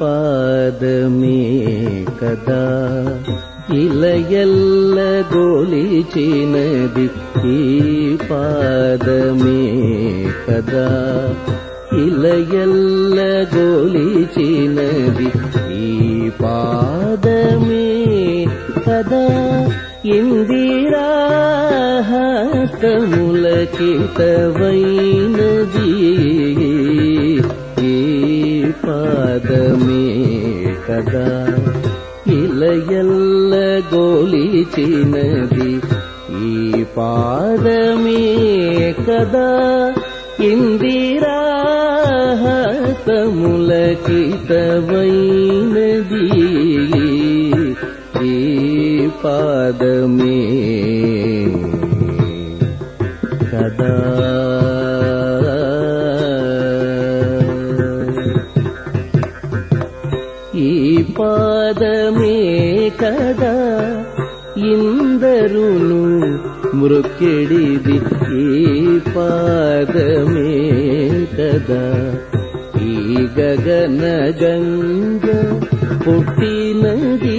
पादमे कदा इलयल्ल गोलिचिनदि चीन पादमे कदा इलयल्ल गोलिचिनदि चीन इ पादमे पदा इन्दिरावै పాదమే కదా. ఇలయల్ల గోలిచినది ఈ పాదమే కదా. ఇందిరాహతములకితవైనది ఈ పాదమే ಪದ ಮೇಕದ ಇಂದರುನು ಮೃಕ್ಕಿಡಿದಿ ಈ ಪಾದಮೇ ಮೇಕದ ಈ ಗಗನ ಗಂಗ ಪುಟ್ಟಿ ನದಿ,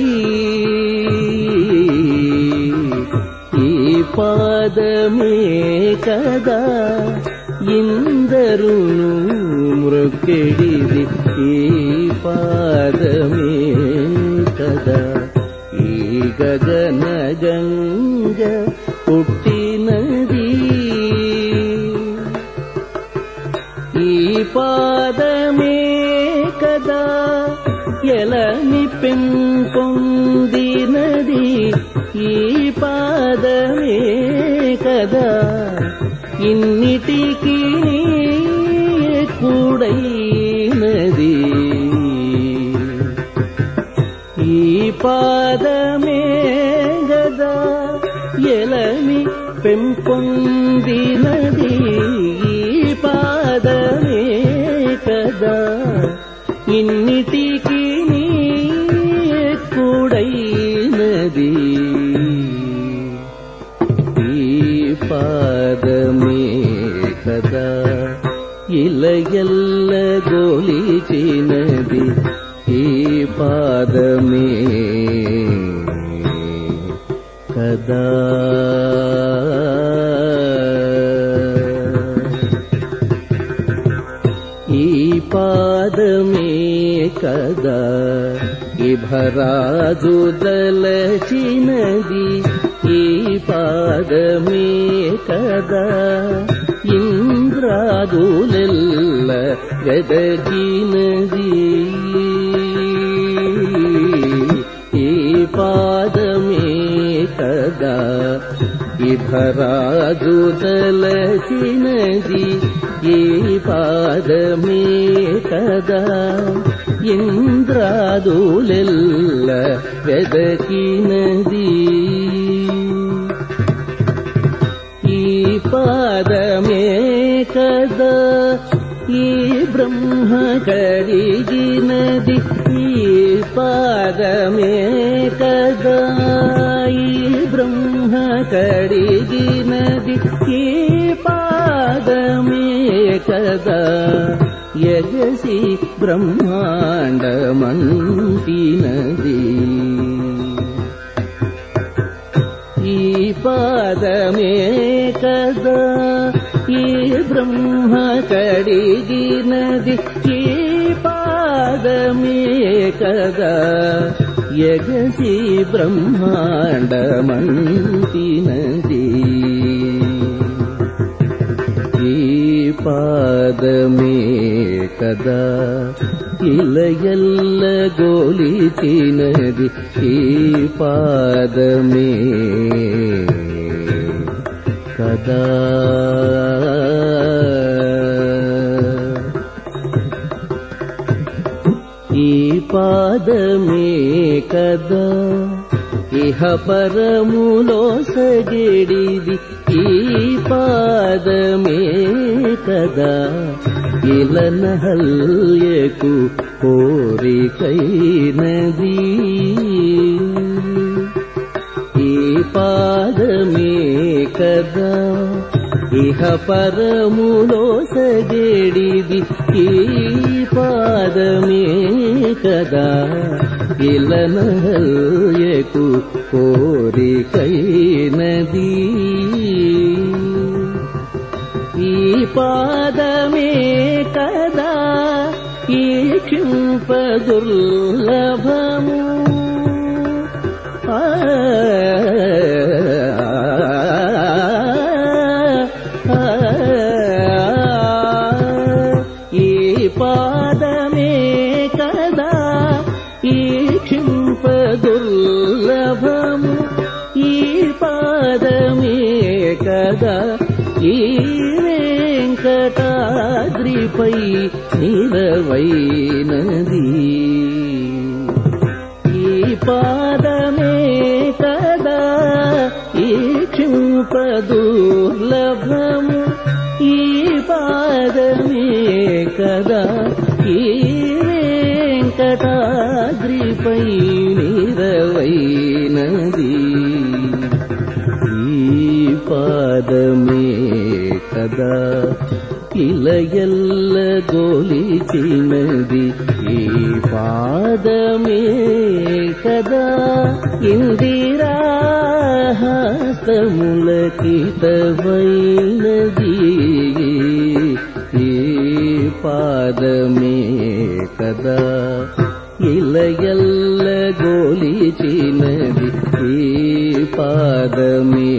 ಈ ಪಾದಮೇ ಮೇಕದ ಇಂದರುನು ಮೃಕ್ಕಿಡಿದಿ ಈ ಪಾದಮೇ కదా ఈ గగన గంగ పుట్టినది ఈ పాదమే కదా ఎలని పెంపొందినది ఈ పాదమే కదా ఇన్నిటికీ ఈ పాదమే గదా ఎలని పెంపొందినది ఈ పాదమే కదా ఇన్నిటికీ కూడైనది ఈ పాదమే కదా ఇలయల్ల గోలిచినది ఈ పాదమే ई पादमे कदा इभराजुदलीनजि पादमे कदा इन्द्रादुलचीनजी ఇభరాజు దలచినది ఈ పాదమే కదా. ఇంద్రాదులెల్ల వెదకినది. ఈ పాదమే కదా. ఈ బ్రహ్మ కరిగినది ఈ పాదమే కదా. ఈ బ్రహ్మ కరిగినది ఈ పాదమే కదా యగసి బ్రహ్మాండమంటినది ఈ పాదమే కదా ఈ బ్రహ్మ కడిగినది ఈ పాదమే కదా यजसि ब्रह्माण्डमन्तिनन्ति पादमे कदा इलयल्ल गोलिचिनदि ई पादमे कदा ఈ పాదమే కదా. ఇహ పరములో సగడిది ఈ పాదమే కదా. ఇలనహల్యకు కోరికైనది. ఈ పాదమే కదా. ఇహ పరములో సగేడిది ఈ పాదమే కదా. ఇలనల్యకు కోరికైనది. ఈ పాదమే కదా ఈ క్షింప దుర్లభము ఆ, క్షింప దుర్లభము ఈ పాదమే కదా ఈ వెంకటాద్రిపై నిలవైనది. ఈ పాదమే కదా ఈ క్షింప దుర్లభము. ఈ పాదమే కదా ఈ వెంకటాద్రిపై ఇలయల్ల గోలిచినది ఈ పాదమే కదా ఇందిరాహస్తములకితమైనది ఈ పాదమే కదా ఇలయల్ల గోలిచినది ఈ పాదమే